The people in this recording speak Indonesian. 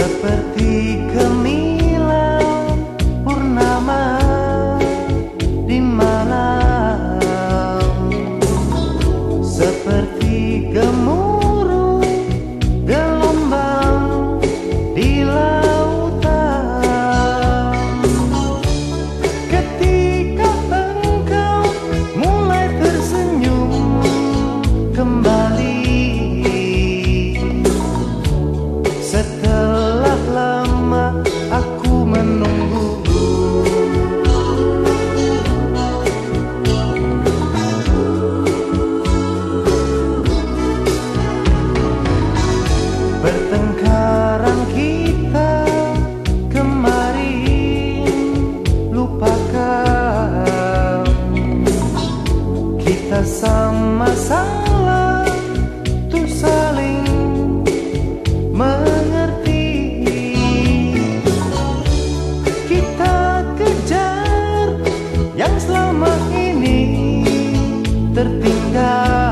seperti gemilang purnama di malam. Seperti gemuruh gelombang di lautan. Ketika engkau mulai tersenyum kembali Pertengkaran kita kemarin Lupakan Kita sama salah Tuh saling mengerti. Kita kejar yang selama ini tertinggal.